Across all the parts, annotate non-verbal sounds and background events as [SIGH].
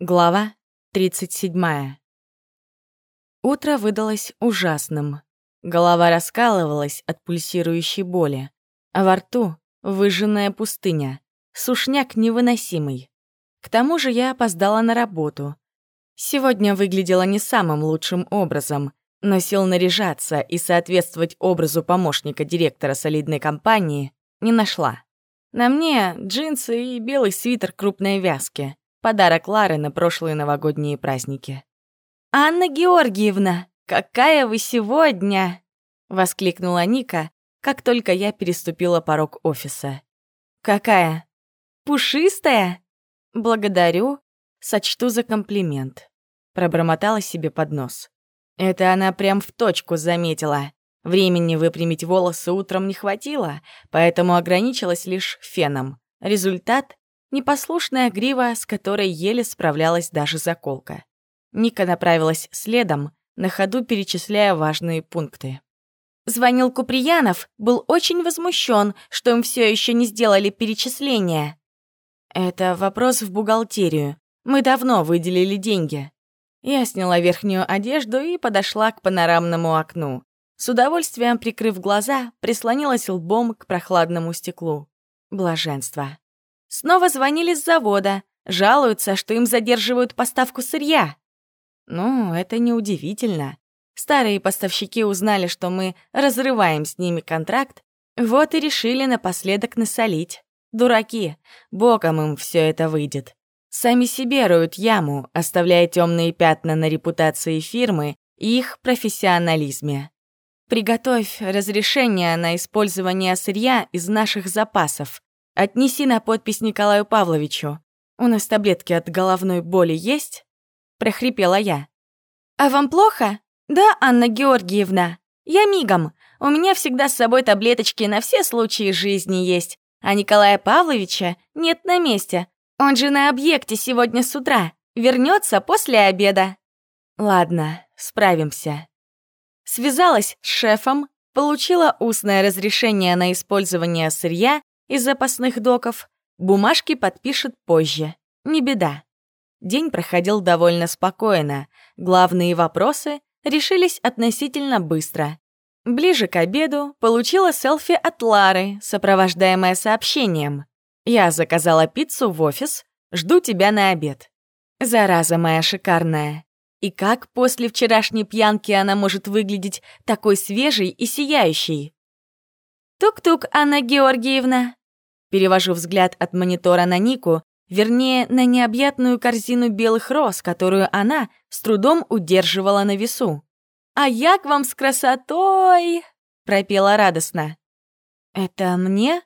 Глава 37. Утро выдалось ужасным. Голова раскалывалась от пульсирующей боли, а во рту — выжженная пустыня, сушняк невыносимый. К тому же я опоздала на работу. Сегодня выглядела не самым лучшим образом, но сил наряжаться и соответствовать образу помощника директора солидной компании не нашла. На мне джинсы и белый свитер крупной вязки — Подарок Лары на прошлые новогодние праздники. «Анна Георгиевна, какая вы сегодня!» — воскликнула Ника, как только я переступила порог офиса. «Какая? Пушистая?» «Благодарю, сочту за комплимент», — пробормотала себе под нос. Это она прям в точку заметила. Времени выпрямить волосы утром не хватило, поэтому ограничилась лишь феном. Результат Непослушная грива, с которой еле справлялась даже заколка. Ника направилась следом, на ходу перечисляя важные пункты. Звонил Куприянов, был очень возмущен, что им все еще не сделали перечисления. Это вопрос в бухгалтерию. Мы давно выделили деньги. Я сняла верхнюю одежду и подошла к панорамному окну. С удовольствием прикрыв глаза, прислонилась лбом к прохладному стеклу. Блаженство. Снова звонили с завода, жалуются, что им задерживают поставку сырья. Ну, это неудивительно. Старые поставщики узнали, что мы разрываем с ними контракт, вот и решили напоследок насолить. Дураки, боком им все это выйдет. Сами себе роют яму, оставляя темные пятна на репутации фирмы и их профессионализме. Приготовь разрешение на использование сырья из наших запасов. Отнеси на подпись Николаю Павловичу. У нас таблетки от головной боли есть?» — прохрипела я. «А вам плохо?» «Да, Анна Георгиевна. Я мигом. У меня всегда с собой таблеточки на все случаи жизни есть. А Николая Павловича нет на месте. Он же на объекте сегодня с утра. Вернется после обеда». «Ладно, справимся». Связалась с шефом, получила устное разрешение на использование сырья из запасных доков, бумажки подпишет позже. Не беда. День проходил довольно спокойно. Главные вопросы решились относительно быстро. Ближе к обеду получила селфи от Лары, сопровождаемое сообщением. «Я заказала пиццу в офис, жду тебя на обед». Зараза моя шикарная. И как после вчерашней пьянки она может выглядеть такой свежей и сияющей? «Тук-тук, Анна Георгиевна!» Перевожу взгляд от монитора на Нику, вернее, на необъятную корзину белых роз, которую она с трудом удерживала на весу. «А я к вам с красотой!» — пропела радостно. «Это мне?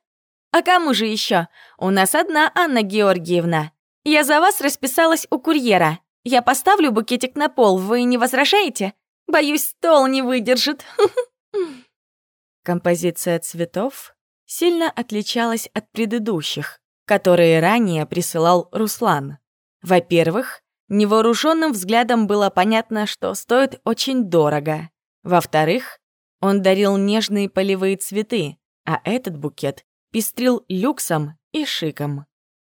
А кому же еще? У нас одна Анна Георгиевна. Я за вас расписалась у курьера. Я поставлю букетик на пол, вы не возражаете? Боюсь, стол не выдержит». [LAUGHS] Композиция цветов сильно отличалась от предыдущих, которые ранее присылал Руслан. Во-первых, невооруженным взглядом было понятно, что стоит очень дорого. Во-вторых, он дарил нежные полевые цветы, а этот букет пестрил люксом и шиком.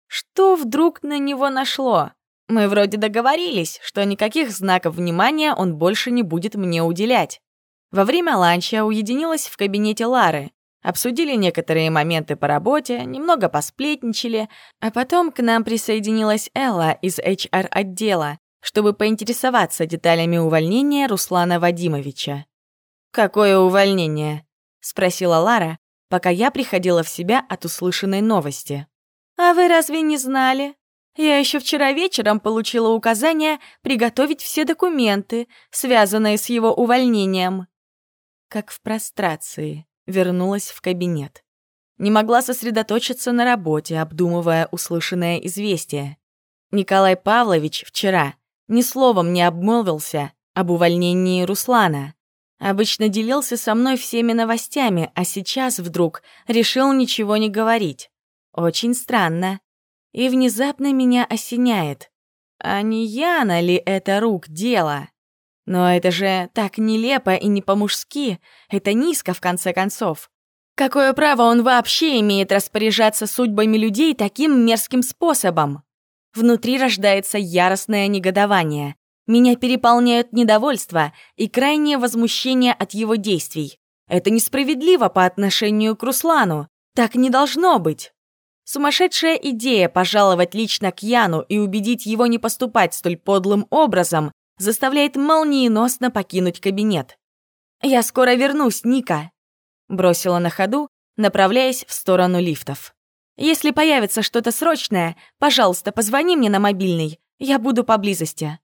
Что вдруг на него нашло? Мы вроде договорились, что никаких знаков внимания он больше не будет мне уделять. Во время ланча уединилась в кабинете Лары, Обсудили некоторые моменты по работе, немного посплетничали, а потом к нам присоединилась Элла из HR-отдела, чтобы поинтересоваться деталями увольнения Руслана Вадимовича. «Какое увольнение?» — спросила Лара, пока я приходила в себя от услышанной новости. «А вы разве не знали? Я еще вчера вечером получила указание приготовить все документы, связанные с его увольнением». Как в прострации вернулась в кабинет. Не могла сосредоточиться на работе, обдумывая услышанное известие. Николай Павлович вчера ни словом не обмолвился об увольнении Руслана. Обычно делился со мной всеми новостями, а сейчас вдруг решил ничего не говорить. Очень странно. И внезапно меня осеняет. А не Яна ли это рук дело? Но это же так нелепо и не по-мужски, это низко в конце концов. Какое право он вообще имеет распоряжаться судьбами людей таким мерзким способом? Внутри рождается яростное негодование. Меня переполняют недовольство и крайнее возмущение от его действий. Это несправедливо по отношению к Руслану. Так не должно быть. Сумасшедшая идея пожаловать лично к Яну и убедить его не поступать столь подлым образом заставляет молниеносно покинуть кабинет. «Я скоро вернусь, Ника», — бросила на ходу, направляясь в сторону лифтов. «Если появится что-то срочное, пожалуйста, позвони мне на мобильный, я буду поблизости».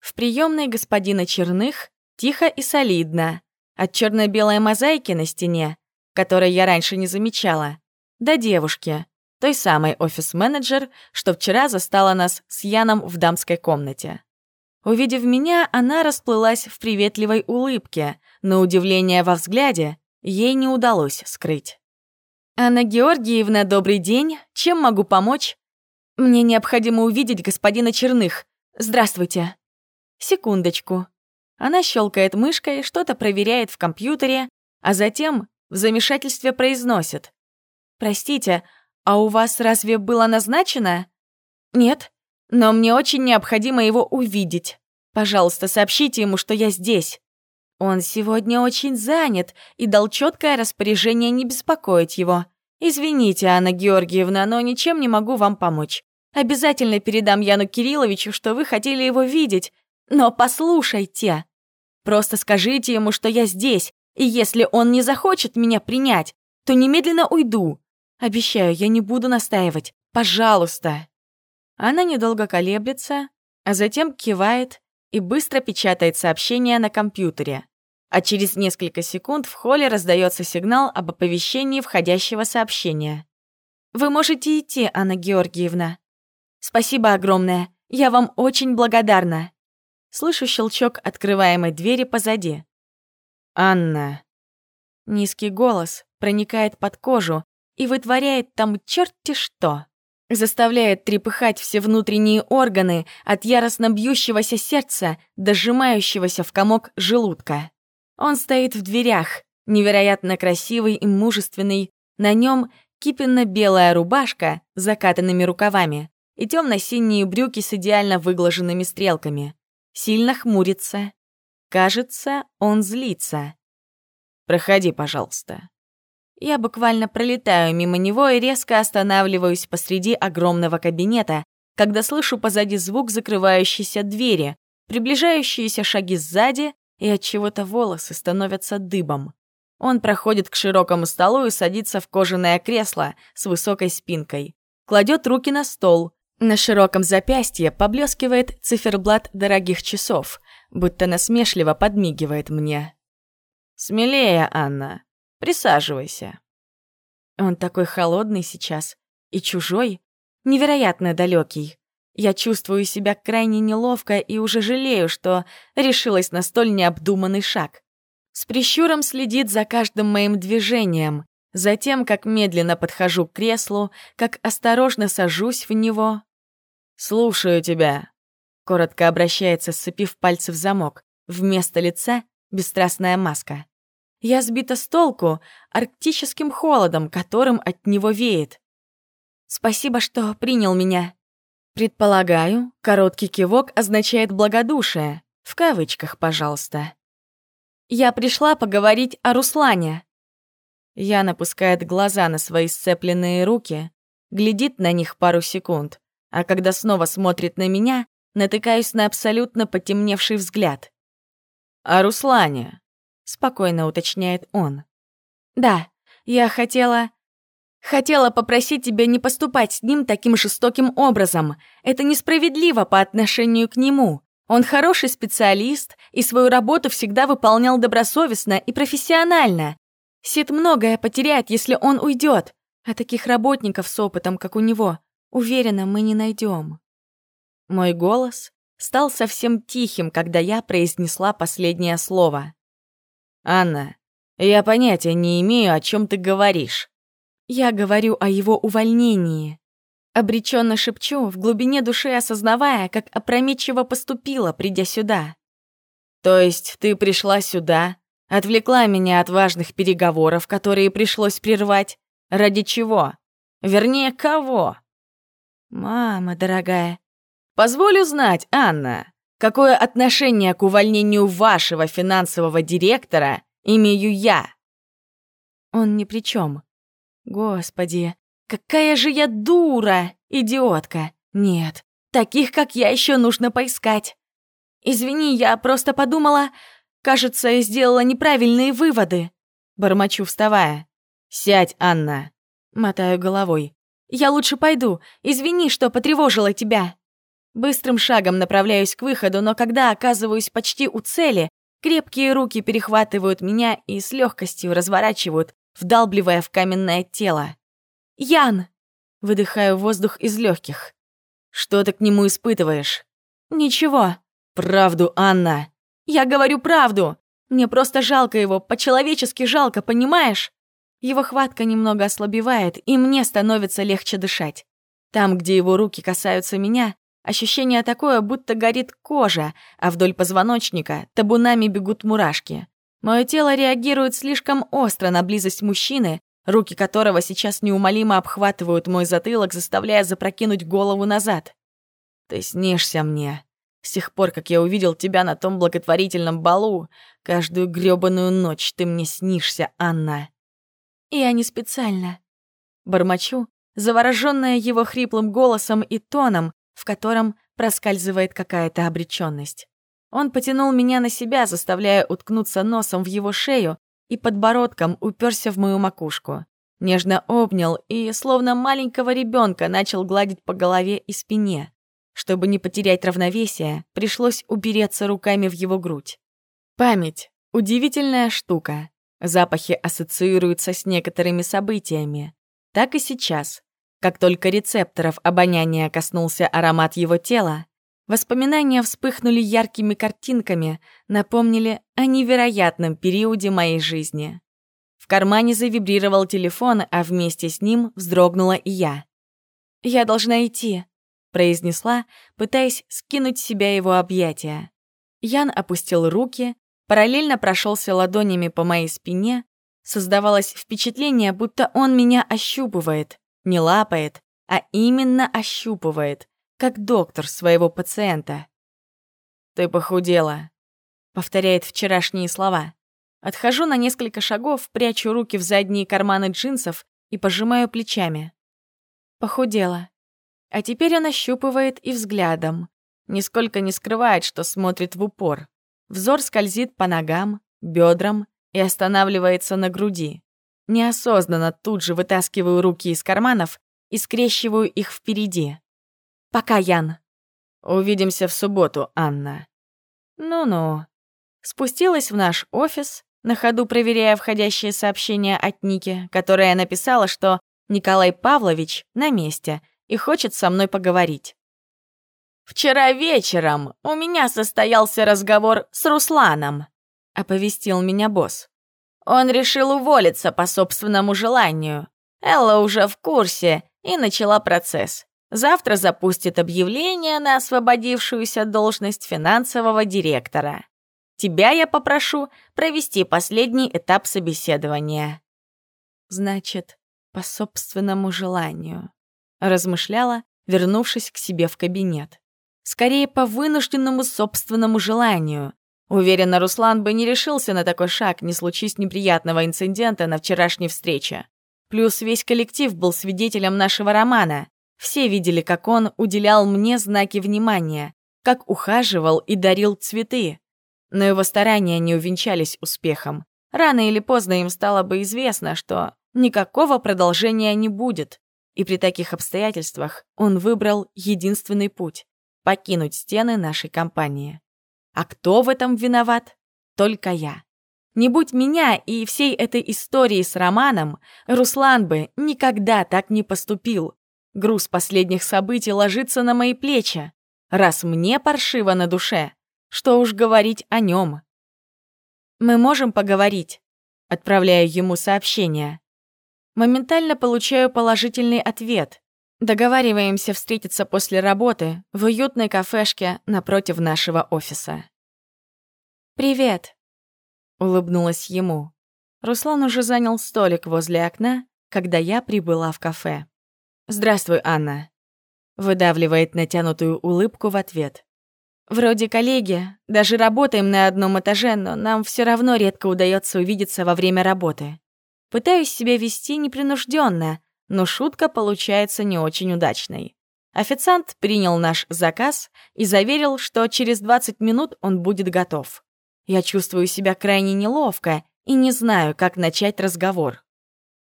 В приемной господина Черных тихо и солидно. От черно-белой мозаики на стене, которой я раньше не замечала, до девушки, той самой офис-менеджер, что вчера застала нас с Яном в дамской комнате. Увидев меня, она расплылась в приветливой улыбке, но удивление во взгляде ей не удалось скрыть. «Анна Георгиевна, добрый день. Чем могу помочь?» «Мне необходимо увидеть господина Черных. Здравствуйте». «Секундочку». Она щелкает мышкой, что-то проверяет в компьютере, а затем в замешательстве произносит. «Простите, а у вас разве было назначено?» «Нет, но мне очень необходимо его увидеть. Пожалуйста, сообщите ему, что я здесь. Он сегодня очень занят и дал четкое распоряжение не беспокоить его. Извините, Анна Георгиевна, но ничем не могу вам помочь. Обязательно передам Яну Кирилловичу, что вы хотели его видеть. Но послушайте. Просто скажите ему, что я здесь, и если он не захочет меня принять, то немедленно уйду. Обещаю, я не буду настаивать. Пожалуйста. Она недолго колеблется, а затем кивает и быстро печатает сообщение на компьютере. А через несколько секунд в холле раздается сигнал об оповещении входящего сообщения. «Вы можете идти, Анна Георгиевна. Спасибо огромное. Я вам очень благодарна». Слышу щелчок открываемой двери позади. «Анна». Низкий голос проникает под кожу и вытворяет там черти что заставляет трепыхать все внутренние органы от яростно бьющегося сердца до сжимающегося в комок желудка. Он стоит в дверях, невероятно красивый и мужественный, на нем кипенно-белая рубашка с закатанными рукавами и темно-синие брюки с идеально выглаженными стрелками. Сильно хмурится. Кажется, он злится. «Проходи, пожалуйста», я буквально пролетаю мимо него и резко останавливаюсь посреди огромного кабинета, когда слышу позади звук закрывающейся двери, приближающиеся шаги сзади, и от чего-то волосы становятся дыбом. Он проходит к широкому столу и садится в кожаное кресло с высокой спинкой. Кладет руки на стол. На широком запястье поблескивает циферблат дорогих часов, будто насмешливо подмигивает мне. «Смелее, Анна. Присаживайся». Он такой холодный сейчас и чужой, невероятно далекий. Я чувствую себя крайне неловко и уже жалею, что решилась на столь необдуманный шаг. С прищуром следит за каждым моим движением, за тем, как медленно подхожу к креслу, как осторожно сажусь в него. «Слушаю тебя», — коротко обращается, сцепив пальцы в замок. Вместо лица — бесстрастная маска. Я сбита с толку арктическим холодом, которым от него веет. Спасибо, что принял меня. Предполагаю, короткий кивок означает благодушие. В кавычках, пожалуйста. Я пришла поговорить о Руслане. Я напускает глаза на свои сцепленные руки, глядит на них пару секунд, а когда снова смотрит на меня, натыкаюсь на абсолютно потемневший взгляд. «О Руслане», — спокойно уточняет он. «Да, я хотела...» «Хотела попросить тебя не поступать с ним таким жестоким образом. Это несправедливо по отношению к нему. Он хороший специалист и свою работу всегда выполнял добросовестно и профессионально. Сид многое потеряет, если он уйдет, а таких работников с опытом, как у него, уверена, мы не найдем. Мой голос стал совсем тихим, когда я произнесла последнее слово. «Анна, я понятия не имею, о чем ты говоришь». «Я говорю о его увольнении». Обреченно шепчу, в глубине души осознавая, как опрометчиво поступила, придя сюда. «То есть ты пришла сюда, отвлекла меня от важных переговоров, которые пришлось прервать? Ради чего? Вернее, кого?» «Мама дорогая». «Позволю знать, Анна, какое отношение к увольнению вашего финансового директора имею я?» Он ни при чем. Господи, какая же я дура, идиотка. Нет, таких, как я, еще нужно поискать. Извини, я просто подумала... Кажется, я сделала неправильные выводы. Бормочу, вставая. «Сядь, Анна!» Мотаю головой. «Я лучше пойду. Извини, что потревожила тебя». Быстрым шагом направляюсь к выходу, но когда оказываюсь почти у цели, крепкие руки перехватывают меня и с легкостью разворачивают, вдалбливая в каменное тело. «Ян!» — выдыхаю воздух из легких. «Что ты к нему испытываешь?» «Ничего». «Правду, Анна!» «Я говорю правду! Мне просто жалко его, по-человечески жалко, понимаешь?» Его хватка немного ослабевает, и мне становится легче дышать. Там, где его руки касаются меня, ощущение такое, будто горит кожа, а вдоль позвоночника табунами бегут мурашки. Мое тело реагирует слишком остро на близость мужчины, руки которого сейчас неумолимо обхватывают мой затылок, заставляя запрокинуть голову назад. «Ты снишься мне. С тех пор, как я увидел тебя на том благотворительном балу, каждую грёбаную ночь ты мне снишься, Анна». Я не специально. Бормочу, заворожённая его хриплым голосом и тоном, в котором проскальзывает какая-то обречённость. Он потянул меня на себя, заставляя уткнуться носом в его шею и подбородком уперся в мою макушку. Нежно обнял и, словно маленького ребенка, начал гладить по голове и спине. Чтобы не потерять равновесие, пришлось упереться руками в его грудь. Память — удивительная штука. Запахи ассоциируются с некоторыми событиями. Так и сейчас. Как только рецепторов обоняния коснулся аромат его тела, воспоминания вспыхнули яркими картинками, напомнили о невероятном периоде моей жизни. В кармане завибрировал телефон, а вместе с ним вздрогнула и я. «Я должна идти», — произнесла, пытаясь скинуть с себя его объятия. Ян опустил руки, параллельно прошелся ладонями по моей спине, создавалось впечатление, будто он меня ощупывает, не лапает, а именно ощупывает, как доктор своего пациента. «Ты похудела», — повторяет вчерашние слова. Отхожу на несколько шагов, прячу руки в задние карманы джинсов и пожимаю плечами. Похудела. А теперь он ощупывает и взглядом. Нисколько не скрывает, что смотрит в упор. Взор скользит по ногам, бедрам и останавливается на груди. Неосознанно тут же вытаскиваю руки из карманов и скрещиваю их впереди. «Пока, Ян». «Увидимся в субботу, Анна». «Ну-ну». Спустилась в наш офис, на ходу проверяя входящие сообщения от Ники, которая написала, что Николай Павлович на месте и хочет со мной поговорить. «Вчера вечером у меня состоялся разговор с Русланом», — оповестил меня босс. «Он решил уволиться по собственному желанию. Элла уже в курсе и начала процесс. Завтра запустит объявление на освободившуюся должность финансового директора. Тебя я попрошу провести последний этап собеседования». «Значит, по собственному желанию», — размышляла, вернувшись к себе в кабинет. Скорее, по вынужденному собственному желанию. Уверена, Руслан бы не решился на такой шаг, не случись неприятного инцидента на вчерашней встрече. Плюс весь коллектив был свидетелем нашего романа. Все видели, как он уделял мне знаки внимания, как ухаживал и дарил цветы. Но его старания не увенчались успехом. Рано или поздно им стало бы известно, что никакого продолжения не будет. И при таких обстоятельствах он выбрал единственный путь покинуть стены нашей компании. А кто в этом виноват? Только я. Не будь меня и всей этой истории с Романом, Руслан бы никогда так не поступил. Груз последних событий ложится на мои плечи. Раз мне паршиво на душе, что уж говорить о нем. Мы можем поговорить. Отправляю ему сообщение. Моментально получаю положительный ответ. Договариваемся встретиться после работы в уютной кафешке напротив нашего офиса. «Привет», — улыбнулась ему. Руслан уже занял столик возле окна, когда я прибыла в кафе. «Здравствуй, Анна». выдавливает натянутую улыбку в ответ. Вроде коллеги, даже работаем на одном этаже, но нам все равно редко удается увидеться во время работы. Пытаюсь себя вести непринужденно, но шутка получается не очень удачной. Официант принял наш заказ и заверил, что через 20 минут он будет готов. Я чувствую себя крайне неловко и не знаю, как начать разговор.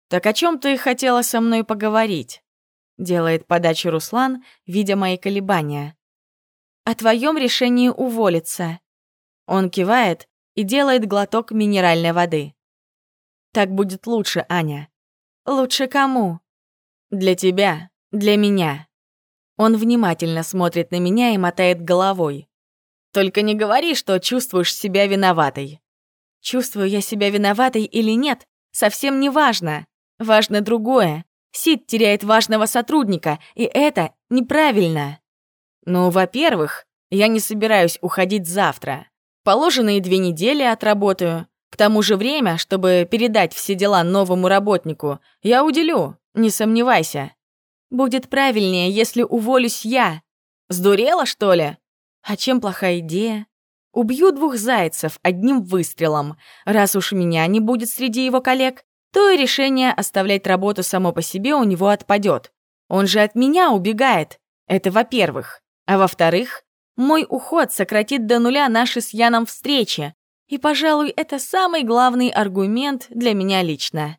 «Так о чем ты хотела со мной поговорить?» Делает подачу Руслан, видя мои колебания о твоем решении уволиться». Он кивает и делает глоток минеральной воды. «Так будет лучше, Аня». «Лучше кому?» «Для тебя, для меня». Он внимательно смотрит на меня и мотает головой. «Только не говори, что чувствуешь себя виноватой». Чувствую я себя виноватой или нет, совсем не важно. Важно другое. Сид теряет важного сотрудника, и это неправильно. Ну, во-первых, я не собираюсь уходить завтра. Положенные две недели отработаю. К тому же время, чтобы передать все дела новому работнику, я уделю, не сомневайся. Будет правильнее, если уволюсь я. Сдурела, что ли? А чем плохая идея? Убью двух зайцев одним выстрелом. Раз уж меня не будет среди его коллег, то и решение оставлять работу само по себе у него отпадет. Он же от меня убегает. Это во-первых. А во-вторых, мой уход сократит до нуля наши с Яном встречи, и, пожалуй, это самый главный аргумент для меня лично.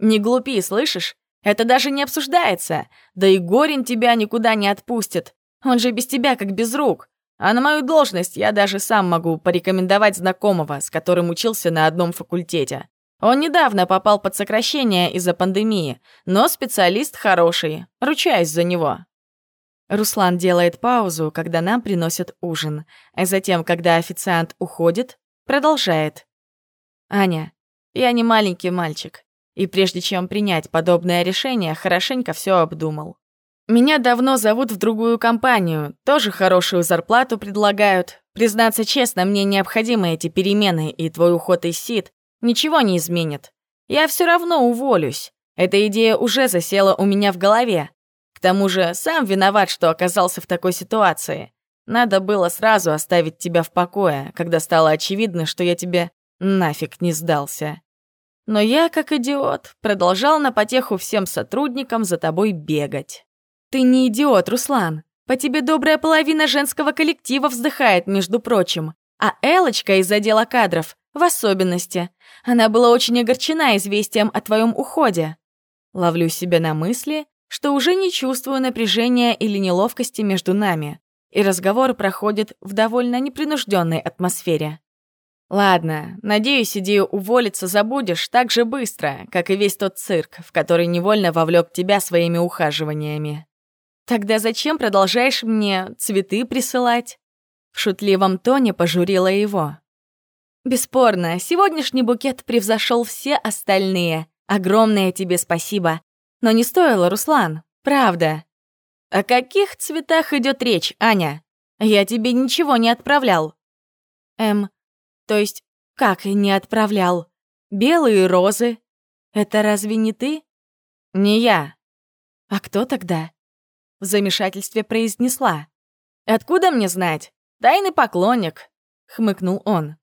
Не глупи, слышишь? Это даже не обсуждается. Да и Горин тебя никуда не отпустит. Он же без тебя как без рук. А на мою должность я даже сам могу порекомендовать знакомого, с которым учился на одном факультете. Он недавно попал под сокращение из-за пандемии, но специалист хороший, ручаюсь за него. Руслан делает паузу, когда нам приносят ужин, а затем, когда официант уходит, продолжает. «Аня, я не маленький мальчик, и прежде чем принять подобное решение, хорошенько все обдумал. Меня давно зовут в другую компанию, тоже хорошую зарплату предлагают. Признаться честно, мне необходимы эти перемены, и твой уход из СИД ничего не изменит. Я все равно уволюсь. Эта идея уже засела у меня в голове, к тому же сам виноват, что оказался в такой ситуации. Надо было сразу оставить тебя в покое, когда стало очевидно, что я тебе нафиг не сдался. Но я, как идиот, продолжал на потеху всем сотрудникам за тобой бегать. Ты не идиот, Руслан. По тебе добрая половина женского коллектива вздыхает, между прочим. А Элочка из отдела кадров в особенности. Она была очень огорчена известием о твоем уходе. Ловлю себя на мысли, что уже не чувствую напряжения или неловкости между нами, и разговор проходит в довольно непринужденной атмосфере. Ладно, надеюсь, идею уволиться забудешь так же быстро, как и весь тот цирк, в который невольно вовлек тебя своими ухаживаниями. Тогда зачем продолжаешь мне цветы присылать? В шутливом тоне пожурила его. Бесспорно, сегодняшний букет превзошел все остальные. Огромное тебе спасибо. Но не стоило, Руслан, правда. О каких цветах идет речь, Аня? Я тебе ничего не отправлял. Эм, то есть, как не отправлял? Белые розы. Это разве не ты? Не я. А кто тогда? В замешательстве произнесла. Откуда мне знать? Тайный поклонник, хмыкнул он.